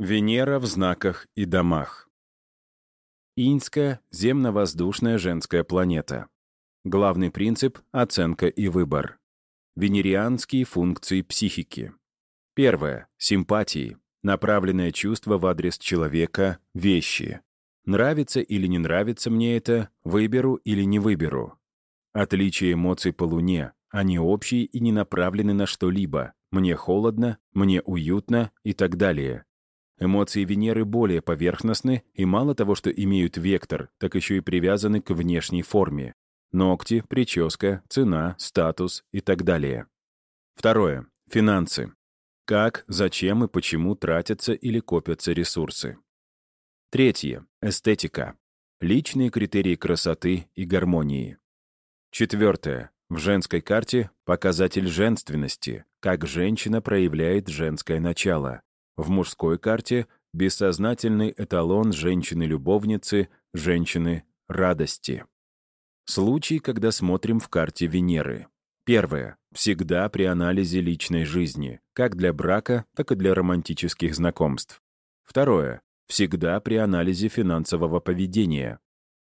Венера в знаках и домах. Иньская — земно-воздушная женская планета. Главный принцип — оценка и выбор. Венерианские функции психики. Первое — симпатии. Направленное чувство в адрес человека, вещи. Нравится или не нравится мне это, выберу или не выберу. Отличие эмоций по Луне. Они общие и не направлены на что-либо. Мне холодно, мне уютно и так далее. Эмоции Венеры более поверхностны и мало того, что имеют вектор, так еще и привязаны к внешней форме. Ногти, прическа, цена, статус и так далее. Второе. Финансы. Как, зачем и почему тратятся или копятся ресурсы. Третье. Эстетика. Личные критерии красоты и гармонии. Четвертое. В женской карте показатель женственности, как женщина проявляет женское начало. В мужской карте — бессознательный эталон женщины-любовницы, женщины-радости. Случай, когда смотрим в карте Венеры. Первое. Всегда при анализе личной жизни, как для брака, так и для романтических знакомств. Второе. Всегда при анализе финансового поведения.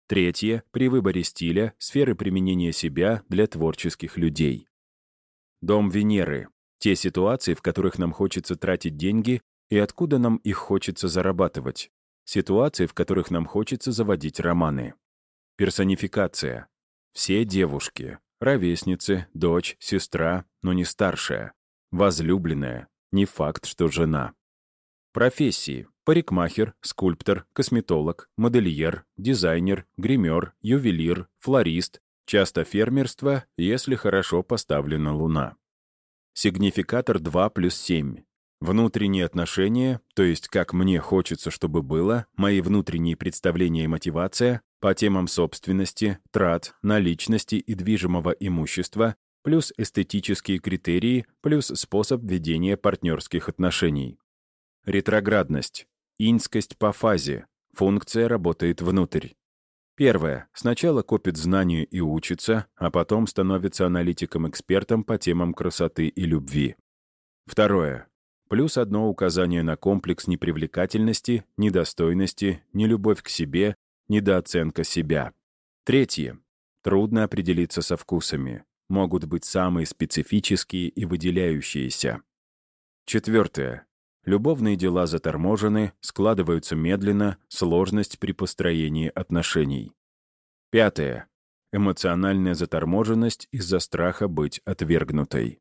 Третье — при выборе стиля, сферы применения себя для творческих людей. Дом Венеры — те ситуации, в которых нам хочется тратить деньги и откуда нам их хочется зарабатывать. Ситуации, в которых нам хочется заводить романы. Персонификация. Все девушки. Ровесницы, дочь, сестра, но не старшая. Возлюбленная. Не факт, что жена. Профессии. Парикмахер, скульптор, косметолог, модельер, дизайнер, гример, ювелир, флорист, часто фермерство, если хорошо поставлена луна. Сигнификатор 2 плюс 7. Внутренние отношения, то есть как мне хочется, чтобы было, мои внутренние представления и мотивация по темам собственности, трат, наличности и движимого имущества, плюс эстетические критерии, плюс способ ведения партнерских отношений. Ретроградность. Иньскость по фазе. Функция работает внутрь. Первое. Сначала копит знания и учится, а потом становится аналитиком-экспертом по темам красоты и любви. Второе. Плюс одно указание на комплекс непривлекательности, недостойности, нелюбовь к себе, недооценка себя. Третье. Трудно определиться со вкусами. Могут быть самые специфические и выделяющиеся. Четвертое. Любовные дела заторможены, складываются медленно, сложность при построении отношений. Пятое. Эмоциональная заторможенность из-за страха быть отвергнутой.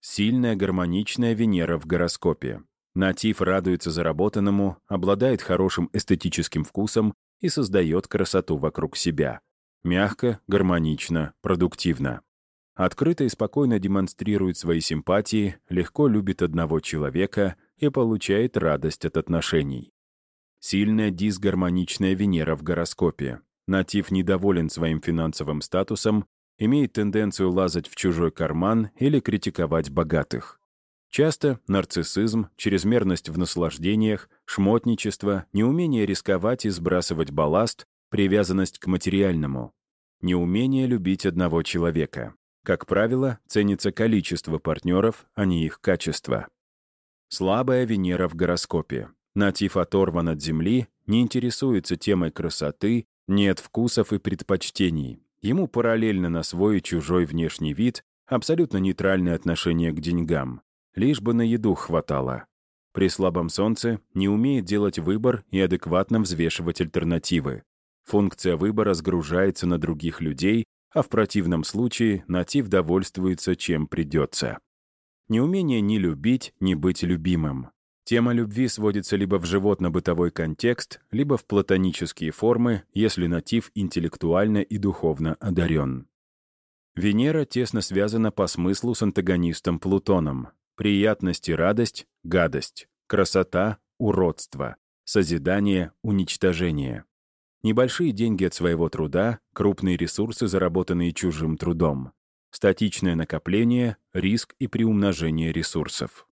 Сильная гармоничная Венера в гороскопе. Натив радуется заработанному, обладает хорошим эстетическим вкусом и создает красоту вокруг себя. Мягко, гармонично, продуктивно. Открыто и спокойно демонстрирует свои симпатии, легко любит одного человека — и получает радость от отношений. Сильная дисгармоничная Венера в гороскопе. Натив недоволен своим финансовым статусом, имеет тенденцию лазать в чужой карман или критиковать богатых. Часто нарциссизм, чрезмерность в наслаждениях, шмотничество, неумение рисковать и сбрасывать балласт, привязанность к материальному. Неумение любить одного человека. Как правило, ценится количество партнеров, а не их качество. Слабая Венера в гороскопе. Натив оторван от Земли, не интересуется темой красоты, нет вкусов и предпочтений. Ему параллельно на свой и чужой внешний вид, абсолютно нейтральное отношение к деньгам. Лишь бы на еду хватало. При слабом солнце не умеет делать выбор и адекватно взвешивать альтернативы. Функция выбора сгружается на других людей, а в противном случае натив довольствуется чем придется. Неумение ни любить, ни быть любимым. Тема любви сводится либо в животно-бытовой контекст, либо в платонические формы, если натив интеллектуально и духовно одарен. Венера тесно связана по смыслу с антагонистом Плутоном. Приятность и радость — гадость, красота — уродство, созидание — уничтожение. Небольшие деньги от своего труда, крупные ресурсы, заработанные чужим трудом. Статичное накопление, риск и приумножение ресурсов.